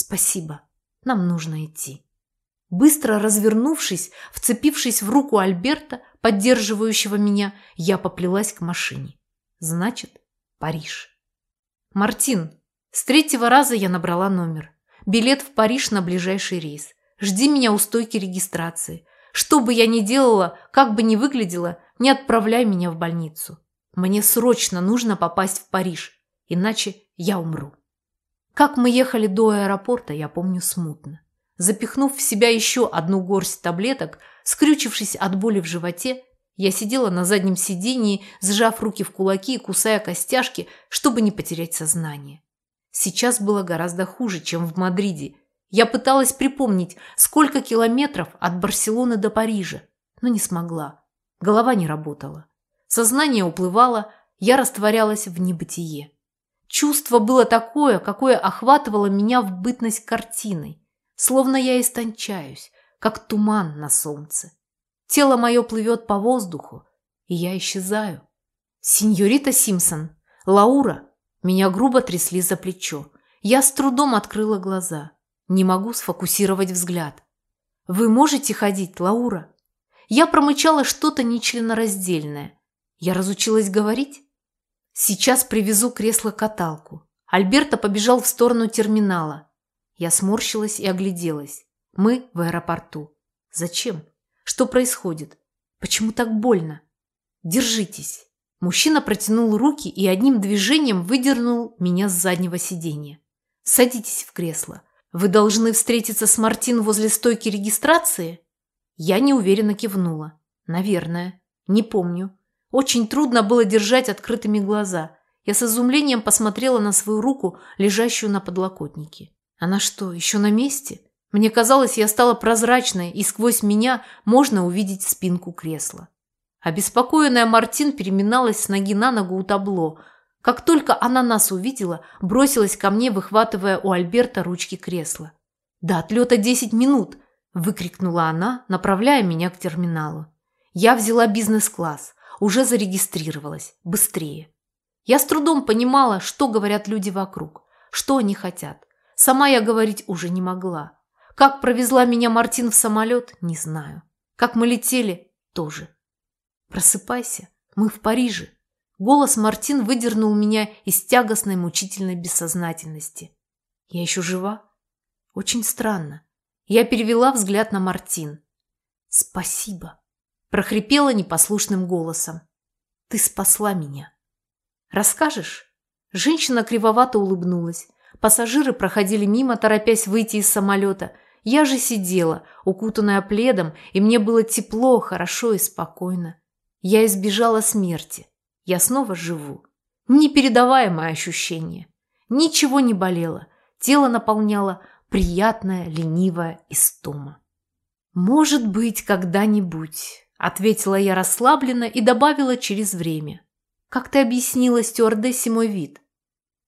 Спасибо. Нам нужно идти. Быстро развернувшись, вцепившись в руку Альберта, поддерживающего меня, я поплелась к машине. Значит, Париж. Мартин, с третьего раза я набрала номер. Билет в Париж на ближайший рейс. Жди меня у стойки регистрации. Что бы я ни делала, как бы ни выглядела, не отправляй меня в больницу. Мне срочно нужно попасть в Париж, иначе я умру. Как мы ехали до аэропорта, я помню смутно. Запихнув в себя еще одну горсть таблеток, скрючившись от боли в животе, я сидела на заднем сидении, сжав руки в кулаки и кусая костяшки, чтобы не потерять сознание. Сейчас было гораздо хуже, чем в Мадриде. Я пыталась припомнить, сколько километров от Барселоны до Парижа, но не смогла. Голова не работала. Сознание уплывало, я растворялась в небытие. Чувство было такое, какое охватывало меня в бытность картиной. Словно я истончаюсь, как туман на солнце. Тело мое плывет по воздуху, и я исчезаю. Сеньорита Симпсон, Лаура, меня грубо трясли за плечо. Я с трудом открыла глаза. Не могу сфокусировать взгляд. «Вы можете ходить, Лаура?» Я промычала что-то нечленораздельное. Я разучилась говорить? Сейчас привезу кресло-каталку. Альберто побежал в сторону терминала. Я сморщилась и огляделась. Мы в аэропорту. Зачем? Что происходит? Почему так больно? Держитесь. Мужчина протянул руки и одним движением выдернул меня с заднего сиденья. Садитесь в кресло. Вы должны встретиться с Мартин возле стойки регистрации? Я неуверенно кивнула. Наверное. Не помню. Очень трудно было держать открытыми глаза. Я с изумлением посмотрела на свою руку, лежащую на подлокотнике. Она что, еще на месте? Мне казалось, я стала прозрачной, и сквозь меня можно увидеть спинку кресла. Обеспокоенная Мартин переминалась с ноги на ногу у табло. Как только она нас увидела, бросилась ко мне, выхватывая у Альберта ручки кресла. «До отлета десять минут!» – выкрикнула она, направляя меня к терминалу. Я взяла бизнес-класс, уже зарегистрировалась. Быстрее. Я с трудом понимала, что говорят люди вокруг, что они хотят. Сама я говорить уже не могла. Как провезла меня Мартин в самолет, не знаю. Как мы летели, тоже. Просыпайся, мы в Париже. Голос Мартин выдернул меня из тягостной мучительной бессознательности. Я еще жива? Очень странно. Я перевела взгляд на Мартин. Спасибо. Прохрипела непослушным голосом. Ты спасла меня. Расскажешь? Женщина кривовато улыбнулась. Пассажиры проходили мимо, торопясь выйти из самолета. Я же сидела, укутанная пледом, и мне было тепло, хорошо и спокойно. Я избежала смерти. Я снова живу. Непередаваемое ощущение. Ничего не болело. Тело наполняло приятная, ленивая истома. «Может быть, когда-нибудь», – ответила я расслабленно и добавила через время. «Как ты объяснила стюардессе мой вид?»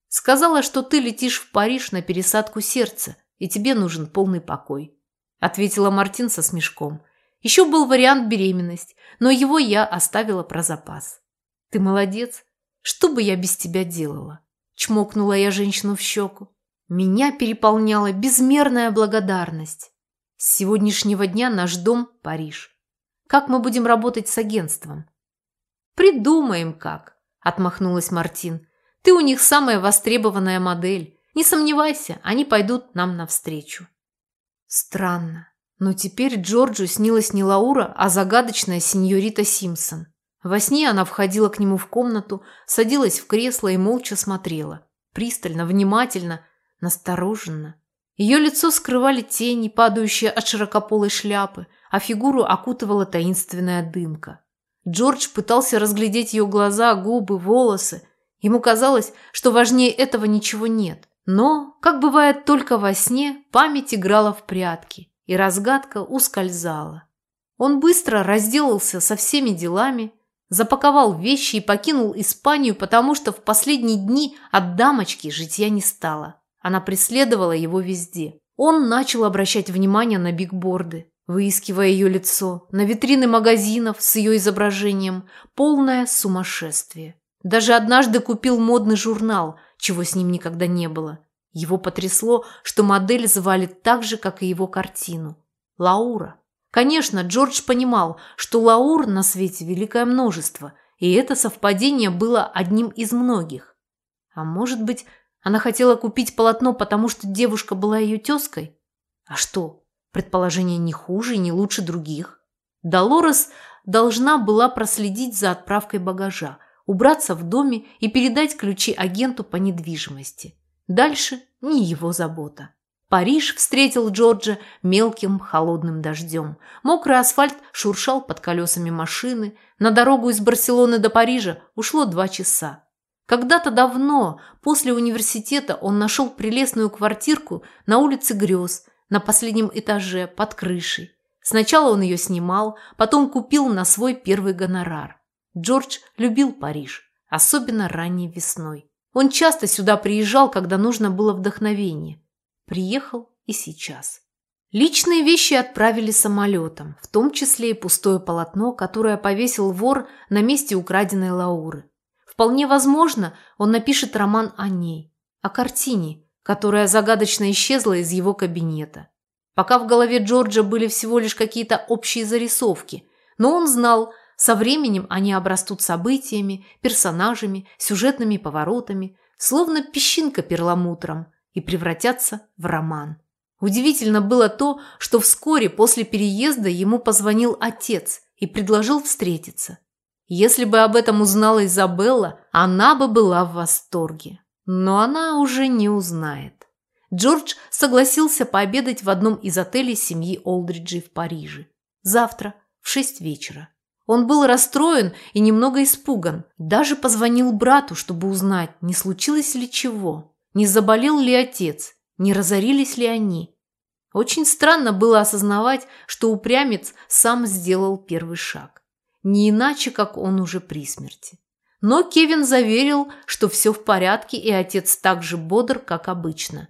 Сказала, что ты летишь в Париж на пересадку сердца, и тебе нужен полный покой. Ответила Мартин со смешком. Еще был вариант беременность, но его я оставила про запас. Ты молодец. Что бы я без тебя делала? Чмокнула я женщину в щеку. Меня переполняла безмерная благодарность. С сегодняшнего дня наш дом – Париж. Как мы будем работать с агентством? Придумаем как, отмахнулась Мартин. Ты у них самая востребованная модель. Не сомневайся, они пойдут нам навстречу. Странно. Но теперь Джорджу снилась не Лаура, а загадочная сеньорита Симпсон. Во сне она входила к нему в комнату, садилась в кресло и молча смотрела. Пристально, внимательно, настороженно. Ее лицо скрывали тени, падающие от широкополой шляпы, а фигуру окутывала таинственная дымка. Джордж пытался разглядеть ее глаза, губы, волосы, Ему казалось, что важнее этого ничего нет. Но, как бывает только во сне, память играла в прятки, и разгадка ускользала. Он быстро разделался со всеми делами, запаковал вещи и покинул Испанию, потому что в последние дни от дамочки житья не стало. Она преследовала его везде. Он начал обращать внимание на бигборды, выискивая ее лицо, на витрины магазинов с ее изображением, полное сумасшествие. Даже однажды купил модный журнал, чего с ним никогда не было. Его потрясло, что модель звали так же, как и его картину – Лаура. Конечно, Джордж понимал, что Лаур на свете великое множество, и это совпадение было одним из многих. А может быть, она хотела купить полотно, потому что девушка была ее тезкой? А что, предположение не хуже и не лучше других? Долорес должна была проследить за отправкой багажа, убраться в доме и передать ключи агенту по недвижимости. Дальше не его забота. Париж встретил Джорджа мелким холодным дождем. Мокрый асфальт шуршал под колесами машины. На дорогу из Барселоны до Парижа ушло два часа. Когда-то давно, после университета, он нашел прелестную квартирку на улице Грез, на последнем этаже, под крышей. Сначала он ее снимал, потом купил на свой первый гонорар. Джордж любил Париж, особенно ранней весной. Он часто сюда приезжал, когда нужно было вдохновение. Приехал и сейчас. Личные вещи отправили самолетом, в том числе и пустое полотно, которое повесил вор на месте украденной Лауры. Вполне возможно, он напишет роман о ней, о картине, которая загадочно исчезла из его кабинета. Пока в голове Джорджа были всего лишь какие-то общие зарисовки, но он знал, со временем они обрастут событиями, персонажами, сюжетными поворотами, словно песчинка перламутром – и превратятся в роман. Удивительно было то, что вскоре после переезда ему позвонил отец и предложил встретиться. Если бы об этом узнала Изабелла, она бы была в восторге. Но она уже не узнает. Джордж согласился пообедать в одном из отелей семьи Олдриджей в Париже. Завтра в шесть вечера. Он был расстроен и немного испуган. Даже позвонил брату, чтобы узнать, не случилось ли чего. Не заболел ли отец? Не разорились ли они? Очень странно было осознавать, что упрямец сам сделал первый шаг. Не иначе, как он уже при смерти. Но Кевин заверил, что все в порядке, и отец так же бодр, как обычно.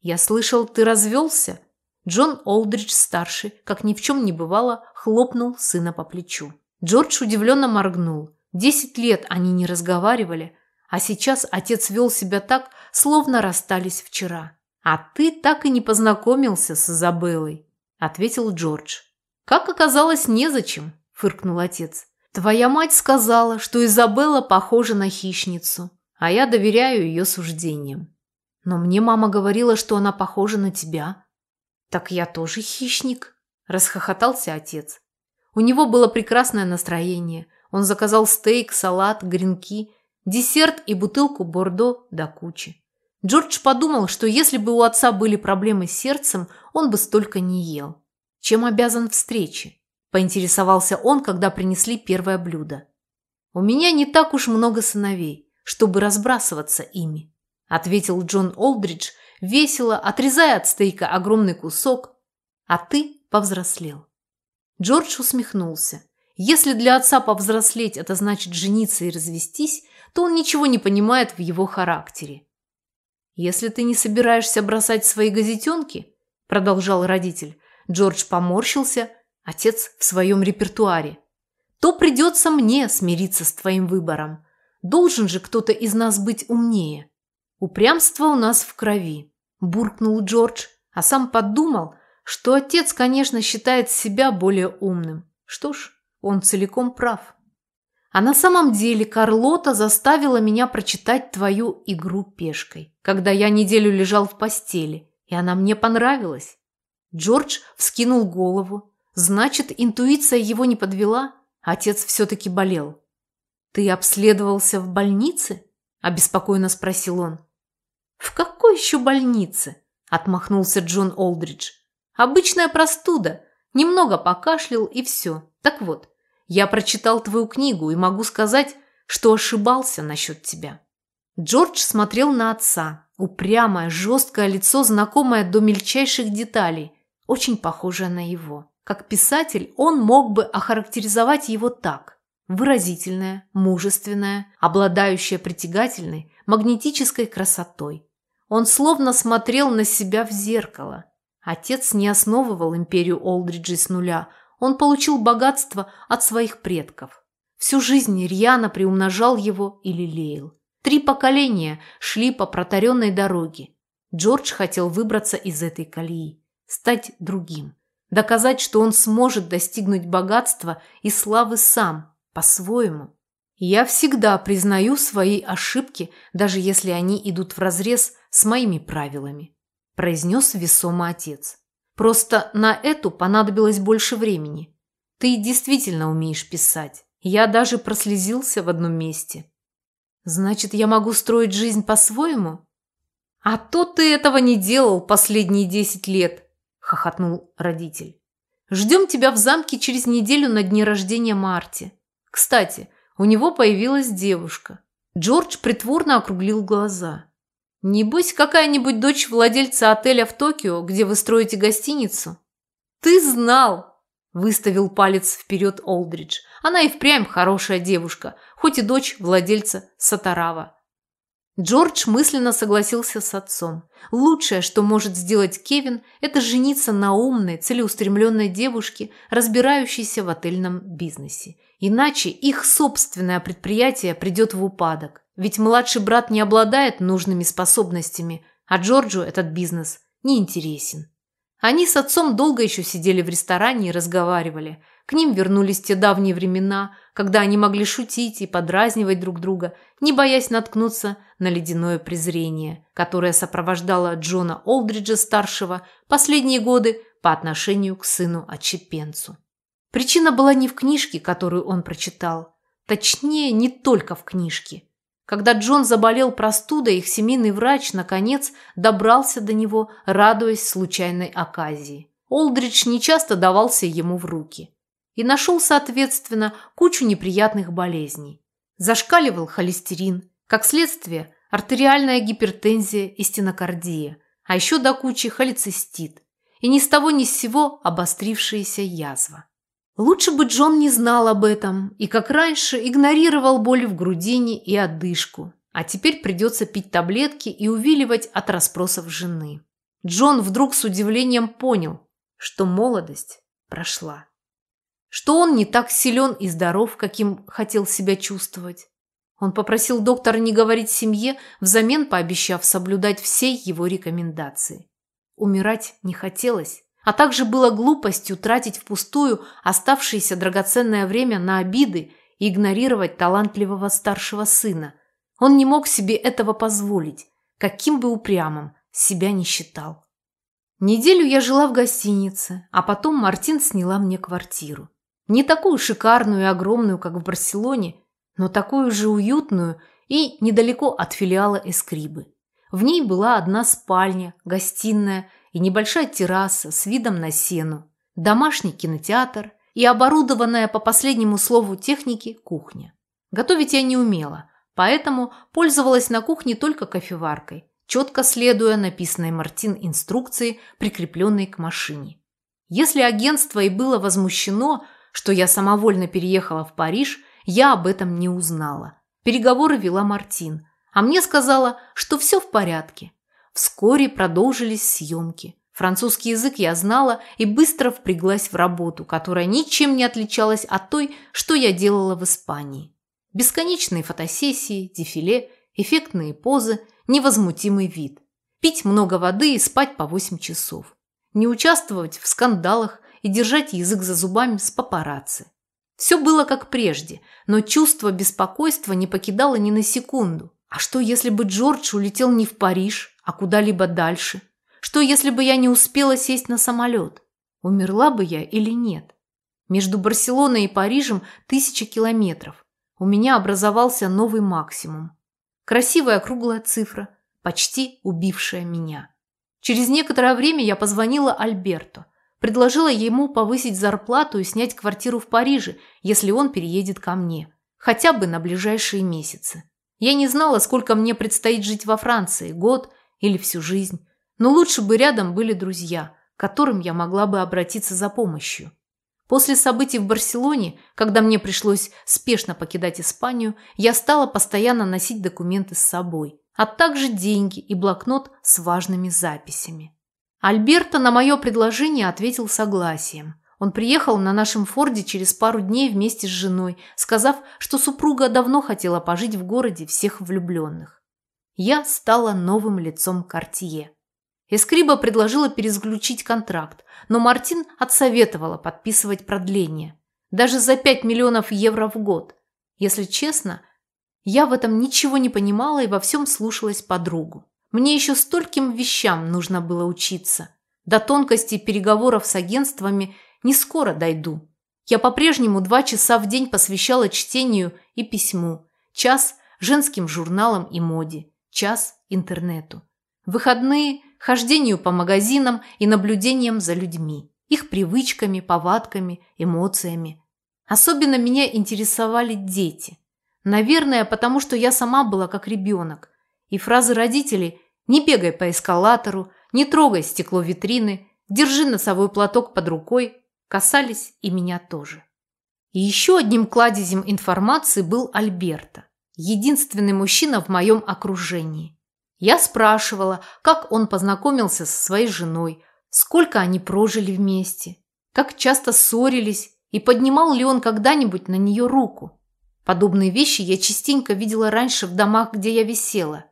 «Я слышал, ты развелся?» Джон Олдридж-старший, как ни в чем не бывало, хлопнул сына по плечу. Джордж удивленно моргнул. Десять лет они не разговаривали, а сейчас отец вел себя так, словно расстались вчера. «А ты так и не познакомился с Изабеллой», – ответил Джордж. «Как оказалось, незачем», – фыркнул отец. «Твоя мать сказала, что Изабелла похожа на хищницу, а я доверяю ее суждениям. Но мне мама говорила, что она похожа на тебя». «Так я тоже хищник», – расхохотался отец. У него было прекрасное настроение. Он заказал стейк, салат, гренки десерт и бутылку бордо до кучи. Джордж подумал, что если бы у отца были проблемы с сердцем, он бы столько не ел. Чем обязан встрече? Поинтересовался он, когда принесли первое блюдо. «У меня не так уж много сыновей, чтобы разбрасываться ими», ответил Джон Олдридж, весело отрезая от стейка огромный кусок. «А ты повзрослел». Джордж усмехнулся. Если для отца повзрослеть – это значит жениться и развестись, то он ничего не понимает в его характере. «Если ты не собираешься бросать свои газетенки», – продолжал родитель, Джордж поморщился, отец в своем репертуаре, то придется мне смириться с твоим выбором. Должен же кто-то из нас быть умнее. Упрямство у нас в крови, буркнул Джордж, а сам подумал, что отец, конечно, считает себя более умным. Что ж, он целиком прав. А на самом деле Карлота заставила меня прочитать твою игру пешкой, когда я неделю лежал в постели, и она мне понравилась. Джордж вскинул голову. Значит, интуиция его не подвела? Отец все-таки болел. «Ты обследовался в больнице?» – обеспокоенно спросил он. «В какой еще больнице?» – отмахнулся Джон Олдридж. «Обычная простуда. Немного покашлял и все. Так вот, я прочитал твою книгу и могу сказать, что ошибался насчет тебя». Джордж смотрел на отца. Упрямое, жесткое лицо, знакомое до мельчайших деталей, очень похожее на его. Как писатель он мог бы охарактеризовать его так. Выразительное, мужественное, обладающее притягательной, магнетической красотой. Он словно смотрел на себя в зеркало. Отец не основывал империю Олдриджи с нуля – он получил богатство от своих предков. Всю жизнь рьяно приумножал его и лелеял. Три поколения шли по протаренной дороге. Джордж хотел выбраться из этой колеи, стать другим, доказать, что он сможет достигнуть богатства и славы сам, по-своему. Я всегда признаю свои ошибки, даже если они идут вразрез с моими правилами, произнес весомо отец. Просто на эту понадобилось больше времени. Ты действительно умеешь писать. Я даже прослезился в одном месте. Значит, я могу строить жизнь по-своему? А то ты этого не делал последние десять лет, хохотнул родитель. Ждем тебя в замке через неделю на дне рождения Марти. Кстати, у него появилась девушка. Джордж притворно округлил глаза. Небось, какая-нибудь дочь владельца отеля в Токио, где вы строите гостиницу? Ты знал, выставил палец вперед Олдридж. Она и впрямь хорошая девушка, хоть и дочь владельца Сатарава. Джордж мысленно согласился с отцом. Лучшее, что может сделать Кевин, это жениться на умной, целеустремленной девушке, разбирающейся в отельном бизнесе. Иначе их собственное предприятие придет в упадок. Ведь младший брат не обладает нужными способностями, а Джорджу этот бизнес не интересен. Они с отцом долго еще сидели в ресторане и разговаривали. К ним вернулись те давние времена, когда они могли шутить и подразнивать друг друга, не боясь наткнуться на ледяное презрение, которое сопровождало Джона Олдриджа-старшего последние годы по отношению к сыну-отщепенцу. Причина была не в книжке, которую он прочитал. Точнее, не только в книжке. Когда Джон заболел простудой, их семейный врач, наконец, добрался до него, радуясь случайной оказии. Олдридж нечасто давался ему в руки. И нашел, соответственно, кучу неприятных болезней. Зашкаливал холестерин, как следствие – артериальная гипертензия и стенокардия, а еще до кучи холецистит. И ни с того ни с сего обострившаяся язва. Лучше бы Джон не знал об этом и, как раньше, игнорировал боль в грудине и одышку. А теперь придется пить таблетки и увиливать от расспросов жены. Джон вдруг с удивлением понял, что молодость прошла. Что он не так силен и здоров, каким хотел себя чувствовать. Он попросил доктора не говорить семье, взамен пообещав соблюдать все его рекомендации. Умирать не хотелось, а также было глупостью тратить впустую оставшееся драгоценное время на обиды и игнорировать талантливого старшего сына. Он не мог себе этого позволить, каким бы упрямым себя не считал. Неделю я жила в гостинице, а потом Мартин сняла мне квартиру. Не такую шикарную и огромную, как в Барселоне, но такую же уютную и недалеко от филиала Эскрибы. В ней была одна спальня, гостиная и небольшая терраса с видом на сену, домашний кинотеатр и оборудованная по последнему слову техники кухня. Готовить я не умела, поэтому пользовалась на кухне только кофеваркой, четко следуя написанной Мартин инструкции, прикрепленной к машине. Если агентство и было возмущено, что я самовольно переехала в Париж, я об этом не узнала. Переговоры вела Мартин, а мне сказала, что все в порядке, Вскоре продолжились съемки. Французский язык я знала и быстро впряглась в работу, которая ничем не отличалась от той, что я делала в Испании. Бесконечные фотосессии, дефиле, эффектные позы, невозмутимый вид. Пить много воды и спать по 8 часов. Не участвовать в скандалах и держать язык за зубами с папарацци. Все было как прежде, но чувство беспокойства не покидало ни на секунду. А что, если бы Джордж улетел не в Париж, а куда-либо дальше? Что, если бы я не успела сесть на самолет? Умерла бы я или нет? Между Барселоной и Парижем тысяча километров. У меня образовался новый максимум. Красивая круглая цифра, почти убившая меня. Через некоторое время я позвонила Альберту. Предложила ему повысить зарплату и снять квартиру в Париже, если он переедет ко мне. Хотя бы на ближайшие месяцы. Я не знала, сколько мне предстоит жить во Франции – год или всю жизнь. Но лучше бы рядом были друзья, к которым я могла бы обратиться за помощью. После событий в Барселоне, когда мне пришлось спешно покидать Испанию, я стала постоянно носить документы с собой, а также деньги и блокнот с важными записями. Альберто на мое предложение ответил согласием. Он приехал на нашем Форде через пару дней вместе с женой, сказав, что супруга давно хотела пожить в городе всех влюбленных я стала новым лицом Кортье. Эскриба предложила перезаключить контракт, но Мартин отсоветовала подписывать продление. Даже за 5 миллионов евро в год. Если честно, я в этом ничего не понимала и во всем слушалась подругу. Мне еще стольким вещам нужно было учиться. До тонкостей переговоров с агентствами не скоро дойду. Я по-прежнему два часа в день посвящала чтению и письму, час – женским журналам и моде, час – интернету. выходные – хождению по магазинам и наблюдением за людьми, их привычками, повадками, эмоциями. Особенно меня интересовали дети. Наверное, потому что я сама была как ребенок. И фразы родителей «не бегай по эскалатору», «не трогай стекло витрины», «держи носовой платок под рукой» касались и меня тоже. И еще одним кладезем информации был Альберто, единственный мужчина в моем окружении. Я спрашивала, как он познакомился со своей женой, сколько они прожили вместе, как часто ссорились и поднимал ли он когда-нибудь на нее руку. Подобные вещи я частенько видела раньше в домах, где я висела.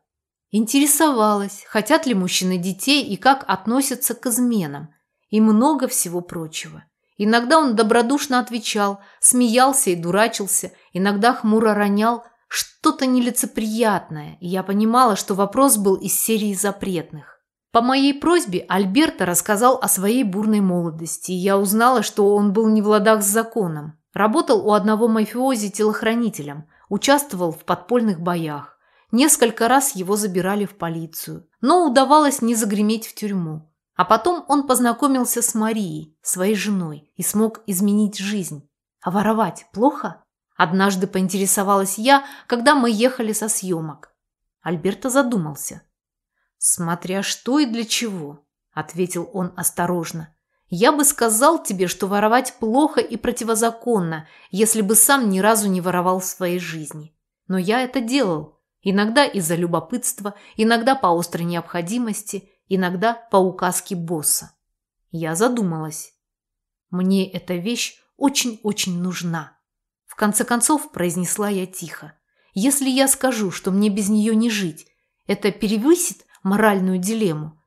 Интересовалась, хотят ли мужчины детей и как относятся к изменам, и много всего прочего. Иногда он добродушно отвечал, смеялся и дурачился, иногда хмуро ронял что-то нелицеприятное, и я понимала, что вопрос был из серии запретных. По моей просьбе Альберто рассказал о своей бурной молодости, и я узнала, что он был не в ладах с законом. Работал у одного мафиози телохранителем, участвовал в подпольных боях. Несколько раз его забирали в полицию, но удавалось не загреметь в тюрьму. А потом он познакомился с Марией, своей женой, и смог изменить жизнь. А воровать плохо? Однажды поинтересовалась я, когда мы ехали со съемок. Альберто задумался. «Смотря что и для чего», – ответил он осторожно. «Я бы сказал тебе, что воровать плохо и противозаконно, если бы сам ни разу не воровал в своей жизни. Но я это делал. Иногда из-за любопытства, иногда по острой необходимости, иногда по указке босса. Я задумалась. Мне эта вещь очень-очень нужна. В конце концов, произнесла я тихо. Если я скажу, что мне без нее не жить, это перевысит моральную дилемму?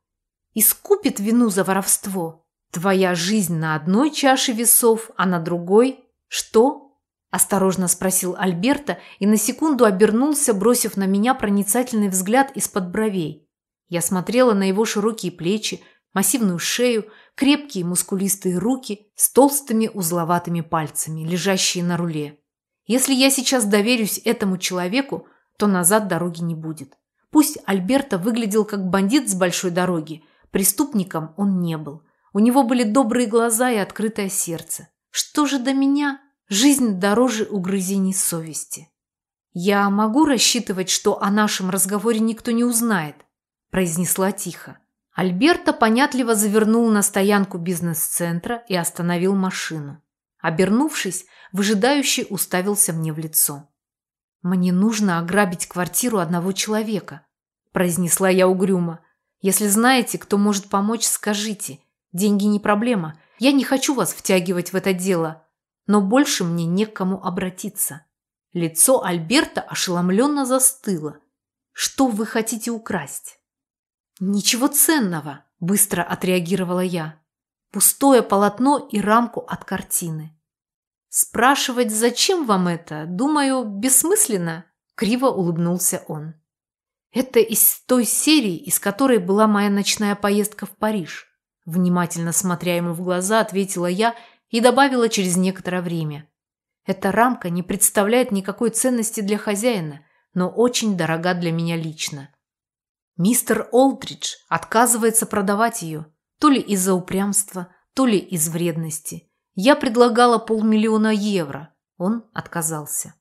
Искупит вину за воровство? Твоя жизнь на одной чаше весов, а на другой – что? Осторожно спросил Альберта и на секунду обернулся, бросив на меня проницательный взгляд из-под бровей. Я смотрела на его широкие плечи, массивную шею, крепкие мускулистые руки с толстыми узловатыми пальцами, лежащие на руле. Если я сейчас доверюсь этому человеку, то назад дороги не будет. Пусть Альберто выглядел как бандит с большой дороги, преступником он не был. У него были добрые глаза и открытое сердце. Что же до меня? Жизнь дороже угрызений совести. Я могу рассчитывать, что о нашем разговоре никто не узнает, произнесла тихо. Альберто понятливо завернул на стоянку бизнес-центра и остановил машину. Обернувшись, выжидающе уставился мне в лицо. «Мне нужно ограбить квартиру одного человека», – произнесла я угрюмо. «Если знаете, кто может помочь, скажите. Деньги не проблема. Я не хочу вас втягивать в это дело. Но больше мне не к кому обратиться». Лицо Альберта ошеломленно застыло. «Что вы хотите украсть?» «Ничего ценного», – быстро отреагировала я. «Пустое полотно и рамку от картины». «Спрашивать, зачем вам это, думаю, бессмысленно», – криво улыбнулся он. «Это из той серии, из которой была моя ночная поездка в Париж», – внимательно смотря ему в глаза, ответила я и добавила через некоторое время. «Эта рамка не представляет никакой ценности для хозяина, но очень дорога для меня лично. Мистер Олдридж отказывается продавать ее, то ли из-за упрямства, то ли из вредности. Я предлагала полмиллиона евро. Он отказался.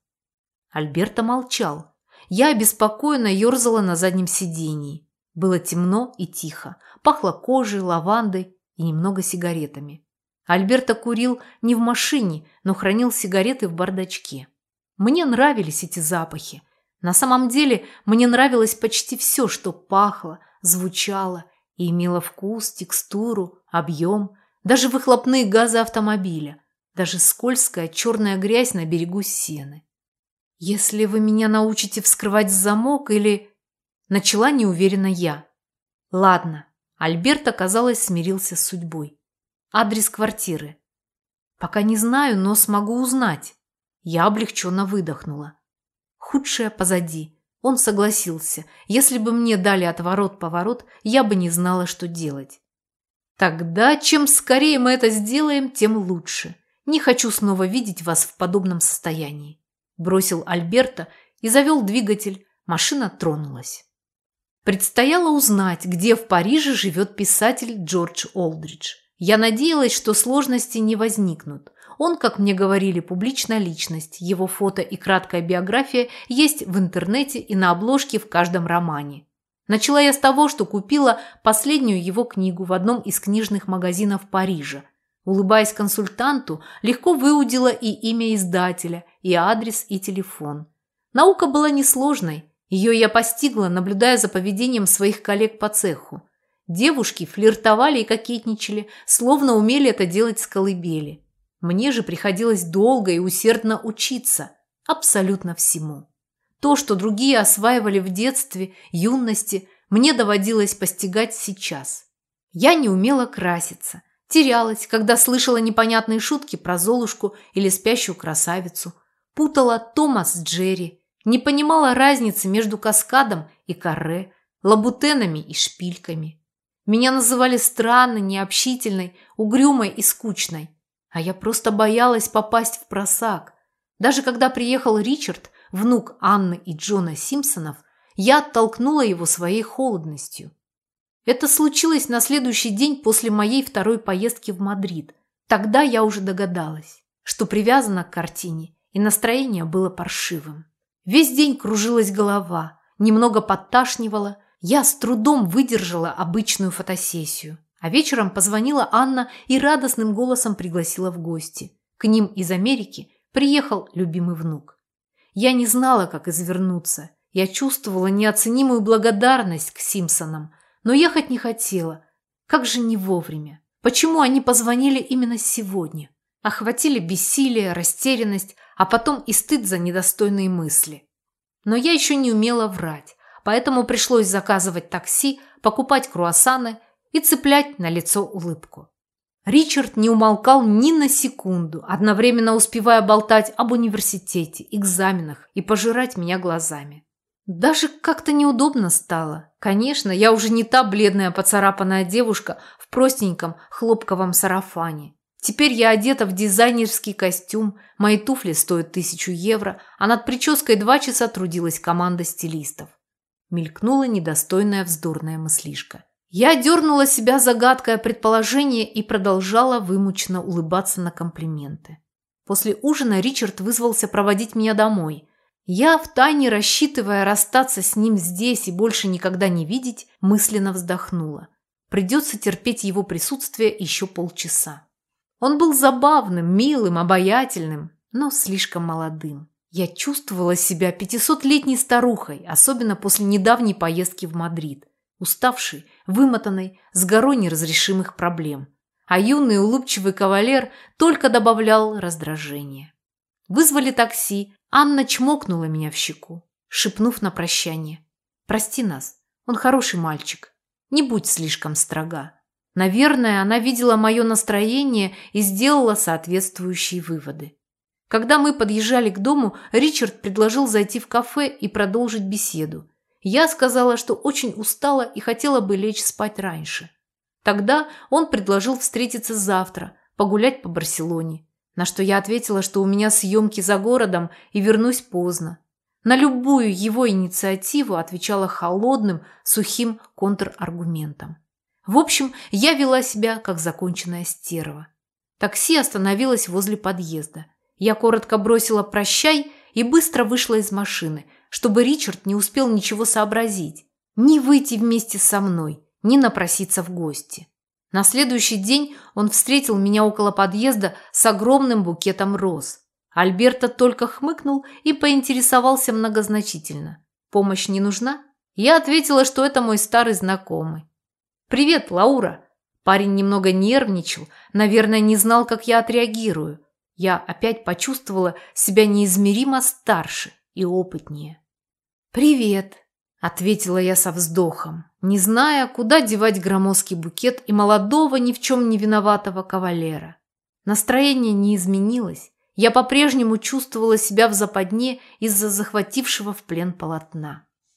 Альберто молчал. Я обеспокоенно ерзала на заднем сидении. Было темно и тихо. Пахло кожей, лавандой и немного сигаретами. Альберто курил не в машине, но хранил сигареты в бардачке. Мне нравились эти запахи. На самом деле мне нравилось почти все, что пахло, звучало и имело вкус, текстуру, объем, даже выхлопные газы автомобиля, даже скользкая черная грязь на берегу сены. «Если вы меня научите вскрывать замок или...» Начала неуверенно я. «Ладно», Альберт, казалось, смирился с судьбой. Адрес квартиры. Пока не знаю, но смогу узнать. Я облегченно выдохнула. Худшее позади. Он согласился. Если бы мне дали отворот-поворот, я бы не знала, что делать. Тогда, чем скорее мы это сделаем, тем лучше. Не хочу снова видеть вас в подобном состоянии. Бросил Альберта и завел двигатель. Машина тронулась. Предстояло узнать, где в Париже живет писатель Джордж Олдридж. Я надеялась, что сложности не возникнут. Он, как мне говорили, публичная личность. Его фото и краткая биография есть в интернете и на обложке в каждом романе. Начала я с того, что купила последнюю его книгу в одном из книжных магазинов Парижа. Улыбаясь консультанту, легко выудила и имя издателя, и адрес, и телефон. Наука была несложной. Ее я постигла, наблюдая за поведением своих коллег по цеху. Девушки флиртовали и кокетничали, словно умели это делать с колыбели. Мне же приходилось долго и усердно учиться. Абсолютно всему. То, что другие осваивали в детстве, юности, мне доводилось постигать сейчас. Я не умела краситься. Терялась, когда слышала непонятные шутки про Золушку или спящую красавицу. Путала Томас с Джерри. Не понимала разницы между каскадом и каре, лабутенами и шпильками. Меня называли странной, необщительной, угрюмой и скучной. А я просто боялась попасть в просак. Даже когда приехал Ричард, внук Анны и Джона Симпсонов, я оттолкнула его своей холодностью. Это случилось на следующий день после моей второй поездки в Мадрид. Тогда я уже догадалась, что привязана к картине, и настроение было паршивым. Весь день кружилась голова, немного подташнивала, я с трудом выдержала обычную фотосессию. А вечером позвонила Анна и радостным голосом пригласила в гости. К ним из Америки приехал любимый внук. Я не знала, как извернуться. Я чувствовала неоценимую благодарность к Симпсонам, но ехать не хотела. Как же не вовремя? Почему они позвонили именно сегодня? Охватили бессилие, растерянность, а потом и стыд за недостойные мысли. Но я еще не умела врать поэтому пришлось заказывать такси, покупать круассаны и цеплять на лицо улыбку. Ричард не умолкал ни на секунду, одновременно успевая болтать об университете, экзаменах и пожирать меня глазами. Даже как-то неудобно стало. Конечно, я уже не та бледная поцарапанная девушка в простеньком хлопковом сарафане. Теперь я одета в дизайнерский костюм, мои туфли стоят тысячу евро, а над прической два часа трудилась команда стилистов мелькнула недостойная вздорная мыслишка. Я дернула себя загадкое предположение и продолжала вымученно улыбаться на комплименты. После ужина Ричард вызвался проводить меня домой. Я, втайне рассчитывая расстаться с ним здесь и больше никогда не видеть, мысленно вздохнула. Придется терпеть его присутствие еще полчаса. Он был забавным, милым, обаятельным, но слишком молодым. Я чувствовала себя пятисотлетней старухой, особенно после недавней поездки в Мадрид. Уставшей, вымотанной, с горой неразрешимых проблем. А юный улыбчивый кавалер только добавлял раздражение. Вызвали такси, Анна чмокнула меня в щеку, шепнув на прощание. «Прости нас, он хороший мальчик. Не будь слишком строга». Наверное, она видела мое настроение и сделала соответствующие выводы. Когда мы подъезжали к дому, Ричард предложил зайти в кафе и продолжить беседу. Я сказала, что очень устала и хотела бы лечь спать раньше. Тогда он предложил встретиться завтра, погулять по Барселоне. На что я ответила, что у меня съемки за городом и вернусь поздно. На любую его инициативу отвечала холодным, сухим контраргументом. В общем, я вела себя, как законченная стерва. Такси остановилось возле подъезда. Я коротко бросила «прощай» и быстро вышла из машины, чтобы Ричард не успел ничего сообразить. Ни выйти вместе со мной, ни напроситься в гости. На следующий день он встретил меня около подъезда с огромным букетом роз. Альберто только хмыкнул и поинтересовался многозначительно. «Помощь не нужна?» Я ответила, что это мой старый знакомый. «Привет, Лаура!» Парень немного нервничал, наверное, не знал, как я отреагирую. Я опять почувствовала себя неизмеримо старше и опытнее. «Привет!» Ответила я со вздохом, не зная, куда девать громоздкий букет и молодого, ни в чем не виноватого кавалера. Настроение не изменилось. Я по-прежнему чувствовала себя в западне из-за захватившего в плен полотна.